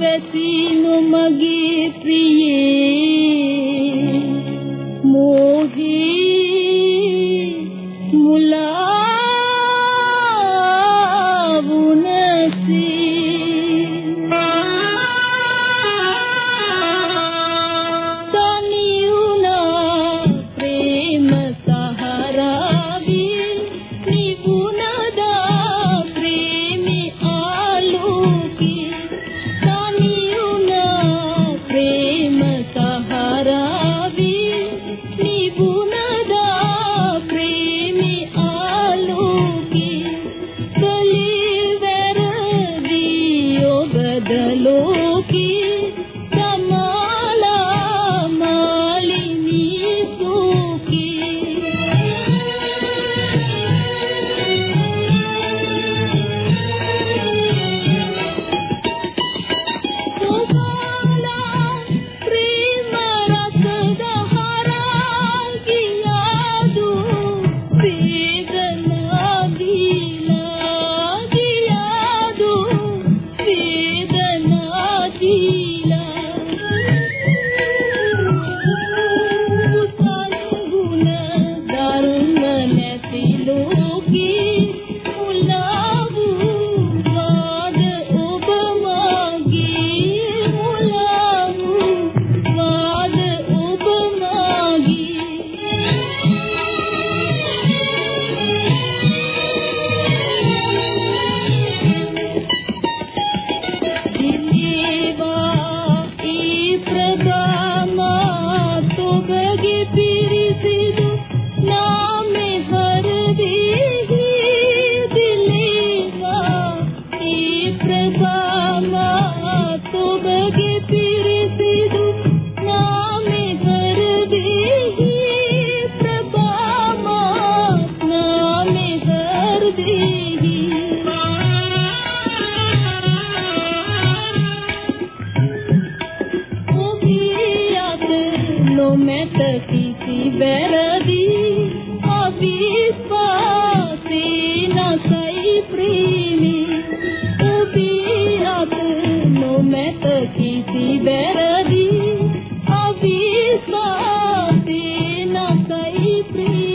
වෙති නොමගේ ප්‍රියේ की නොමැත කිසි වැරදි අවිස්වාසේ නැසයි ප්‍රේමි. ඔබී රත නොමැත කිසි වැරදි අවිස්වාසේ නැසයි ප්‍රේමි.